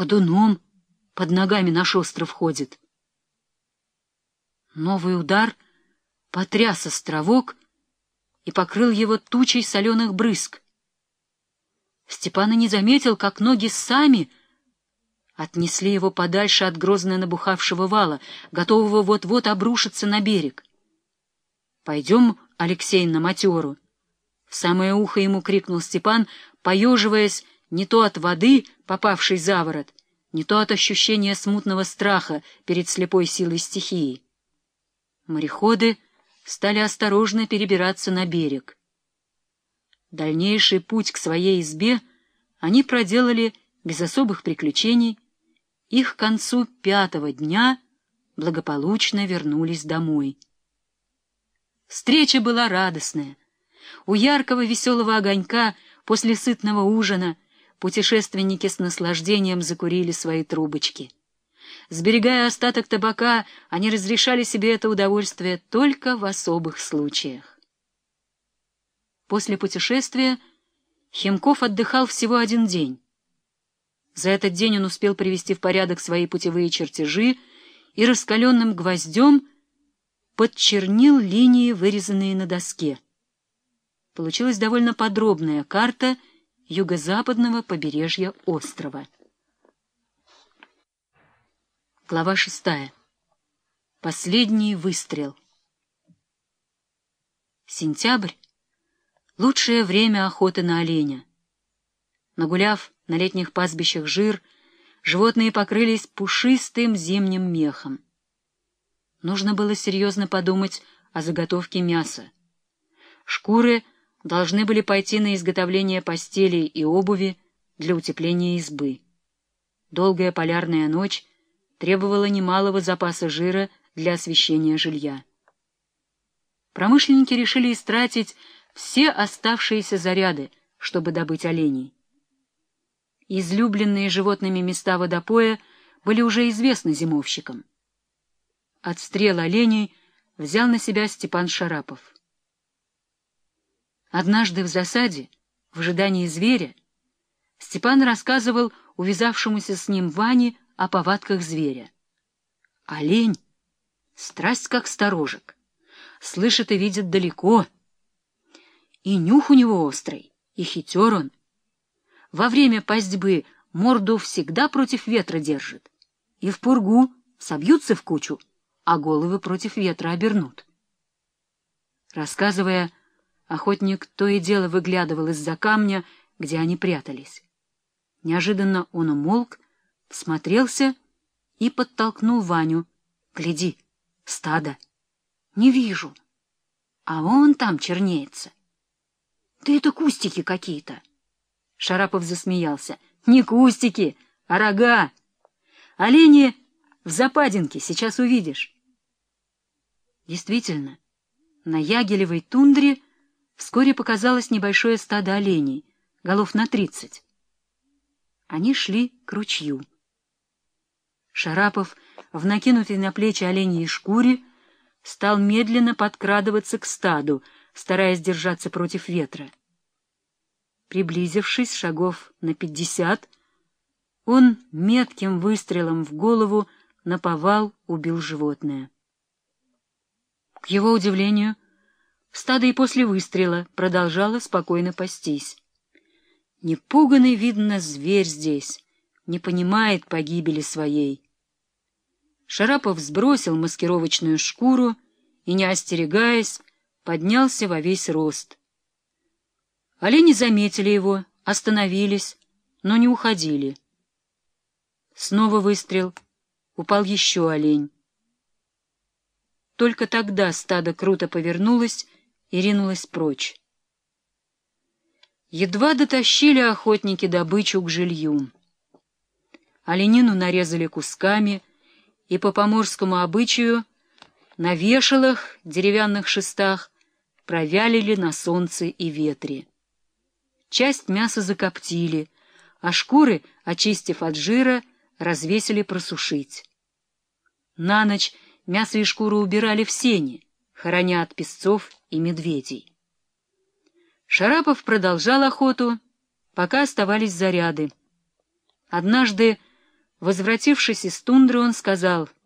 ходуном под ногами наш остров ходит. Новый удар потряс островок и покрыл его тучей соленых брызг. Степан и не заметил, как ноги сами отнесли его подальше от грозно набухавшего вала, готового вот-вот обрушиться на берег. — Пойдем, Алексей, на матеру. В самое ухо ему крикнул Степан, поеживаясь не то от воды, попавшей за ворот, не то от ощущения смутного страха перед слепой силой стихии. Мореходы стали осторожно перебираться на берег. Дальнейший путь к своей избе они проделали без особых приключений, и к концу пятого дня благополучно вернулись домой. Встреча была радостная. У яркого веселого огонька после сытного ужина путешественники с наслаждением закурили свои трубочки. Сберегая остаток табака, они разрешали себе это удовольствие только в особых случаях. После путешествия Химков отдыхал всего один день. За этот день он успел привести в порядок свои путевые чертежи и раскаленным гвоздем подчернил линии, вырезанные на доске. Получилась довольно подробная карта юго-западного побережья острова. Глава шестая. Последний выстрел. Сентябрь — лучшее время охоты на оленя. Нагуляв на летних пастбищах жир, животные покрылись пушистым зимним мехом. Нужно было серьезно подумать о заготовке мяса. Шкуры должны были пойти на изготовление постелей и обуви для утепления избы. Долгая полярная ночь требовала немалого запаса жира для освещения жилья. Промышленники решили истратить все оставшиеся заряды, чтобы добыть оленей. Излюбленные животными места водопоя были уже известны зимовщикам. Отстрел оленей взял на себя Степан Шарапов. Однажды в засаде, в ожидании зверя, Степан рассказывал увязавшемуся с ним Ване о повадках зверя. Олень — страсть как сторожек, слышит и видит далеко. И нюх у него острый, и хитер он. Во время пастьбы морду всегда против ветра держит, и в пургу собьются в кучу — а головы против ветра обернут. Рассказывая, охотник то и дело выглядывал из-за камня, где они прятались. Неожиданно он умолк, всмотрелся и подтолкнул Ваню. — Гляди, стадо. — Не вижу. А вон там чернеется. — Да это кустики какие-то. Шарапов засмеялся. — Не кустики, а рога. Олени в западинке, сейчас увидишь. Действительно, на Ягелевой тундре вскоре показалось небольшое стадо оленей, голов на тридцать. Они шли к ручью. Шарапов, в накинутой на плечи оленьей шкуре, стал медленно подкрадываться к стаду, стараясь держаться против ветра. Приблизившись шагов на пятьдесят, он метким выстрелом в голову наповал убил животное. К его удивлению, стадо и после выстрела продолжало спокойно пастись. Непуганный, видно, зверь здесь, не понимает погибели своей. Шарапов сбросил маскировочную шкуру и, не остерегаясь, поднялся во весь рост. Олени заметили его, остановились, но не уходили. Снова выстрел. Упал еще олень. Только тогда стадо круто повернулось и ринулось прочь. Едва дотащили охотники добычу к жилью. Оленину нарезали кусками и по поморскому обычаю на вешалах, деревянных шестах, провялили на солнце и ветре. Часть мяса закоптили, а шкуры, очистив от жира, развесили просушить. На ночь мясо и шкуру убирали в сени, хороня от песцов и медведей. Шарапов продолжал охоту, пока оставались заряды. Однажды Возвратившись из тундры, он сказал —